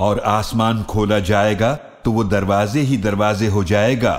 और आसमान खोला जाएगा तो वो दरवाजे ही दरवाजे हो जाएगा।